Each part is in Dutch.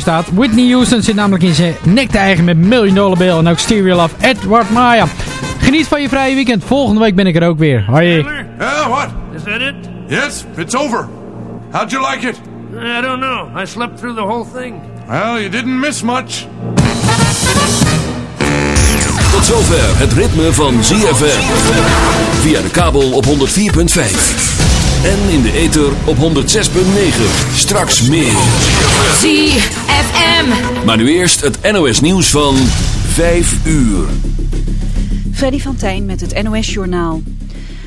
staat. Whitney Houston zit namelijk in zijn nek te eigen met Million Dollar Bill en ook Stereo Love Edward Maya. Geniet van je vrije weekend. Volgende week ben ik er ook weer. Hoi. Yeah, what? Is that it? Yes, it's over. How'd you like it? I don't know. I slept through the whole thing. Well, you didn't miss much. Tot zover het ritme van ZFM. Via de kabel op 104.5. En in de ether op 106.9. Straks meer. ZFM. Maar nu eerst het NOS nieuws van 5 uur. Freddy van Tijn met het NOS Journaal.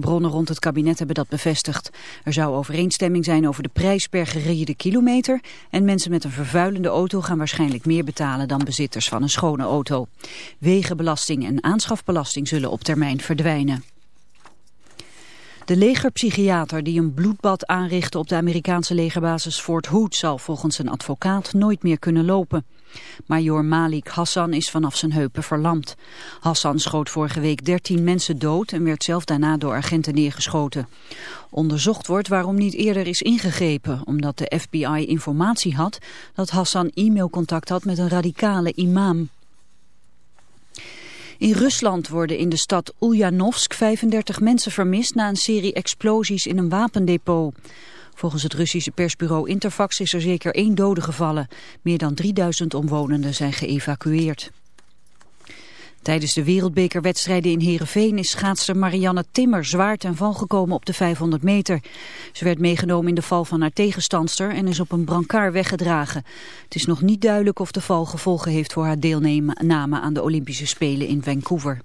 Bronnen rond het kabinet hebben dat bevestigd. Er zou overeenstemming zijn over de prijs per gereden kilometer... en mensen met een vervuilende auto gaan waarschijnlijk meer betalen... dan bezitters van een schone auto. Wegenbelasting en aanschafbelasting zullen op termijn verdwijnen. De legerpsychiater die een bloedbad aanrichtte op de Amerikaanse legerbasis Fort Hood zal volgens een advocaat nooit meer kunnen lopen. Major Malik Hassan is vanaf zijn heupen verlamd. Hassan schoot vorige week 13 mensen dood en werd zelf daarna door agenten neergeschoten. Onderzocht wordt waarom niet eerder is ingegrepen, omdat de FBI informatie had dat Hassan e-mailcontact had met een radicale imam. In Rusland worden in de stad Ulyanovsk 35 mensen vermist na een serie explosies in een wapendepot. Volgens het Russische persbureau Interfax is er zeker één dode gevallen. Meer dan 3000 omwonenden zijn geëvacueerd. Tijdens de wereldbekerwedstrijden in Heerenveen is schaatster Marianne Timmer zwaar ten val gekomen op de 500 meter. Ze werd meegenomen in de val van haar tegenstandster en is op een brancard weggedragen. Het is nog niet duidelijk of de val gevolgen heeft voor haar deelname aan de Olympische Spelen in Vancouver.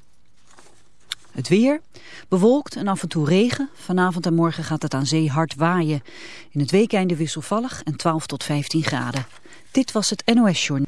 Het weer, bewolkt en af en toe regen. Vanavond en morgen gaat het aan zee hard waaien. In het weekende wisselvallig en 12 tot 15 graden. Dit was het NOS Journal.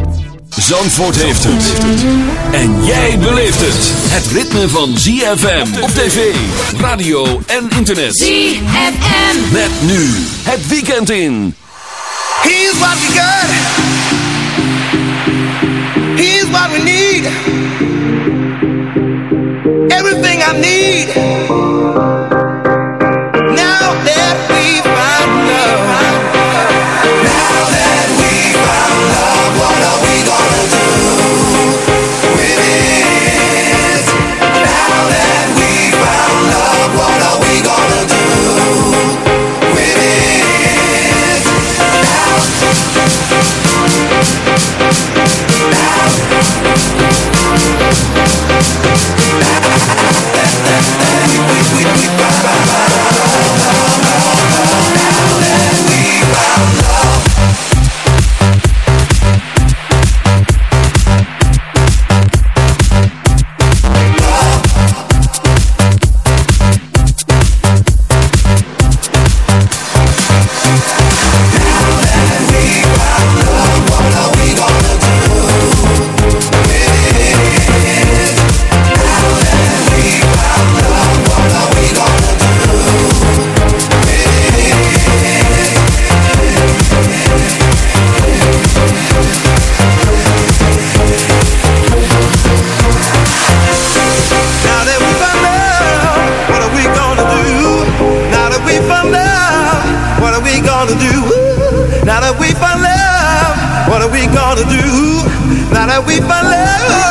Zandvoort heeft het. En jij beleeft het. Het ritme van ZFM op tv, radio en internet. ZFM. Met nu het weekend in. Here's what we got. Here's what we need. Everything I need. What are we gonna do now that we found love?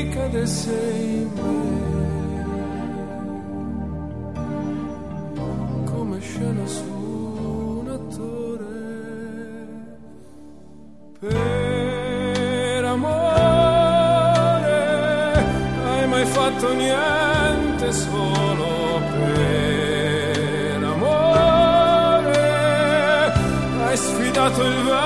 cadesse in me come scena su un attore. Per amore hai mai fatto niente solo per amore? Hai sfidato il vento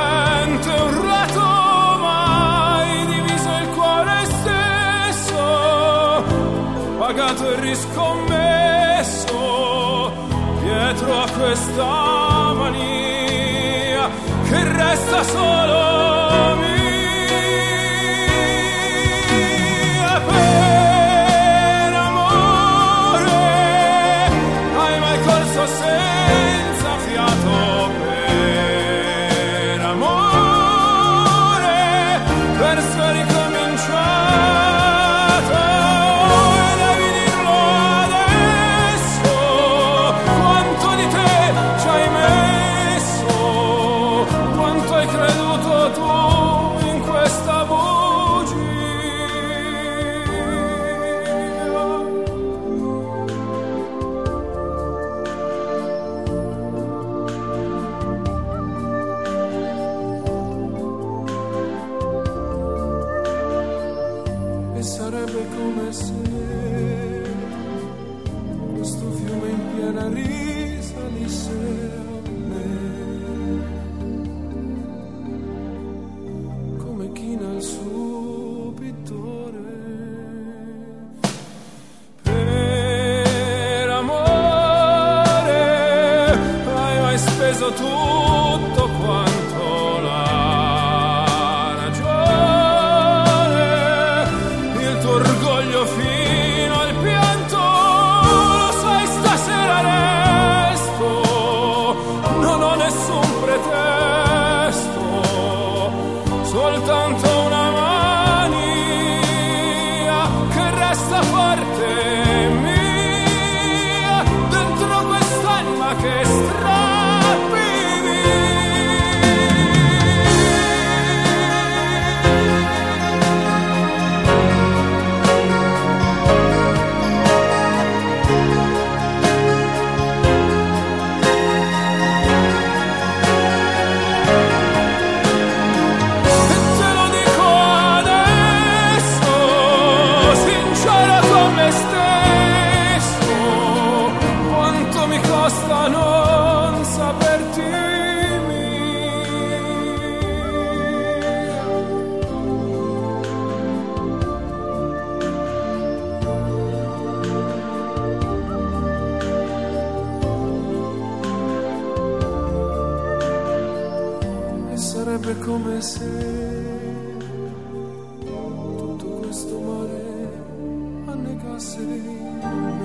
questa mania che resta solo passing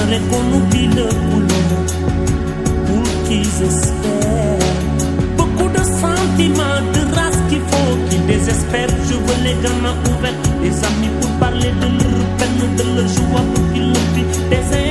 mare connubilă cu lumea, mulți Beaucoup de sentiments, de race qu'il faut, qui désespèrent. Je veux les gamins ouverts, les amis pour parler de leur peine, de leur joie pour qu'ils le vivent.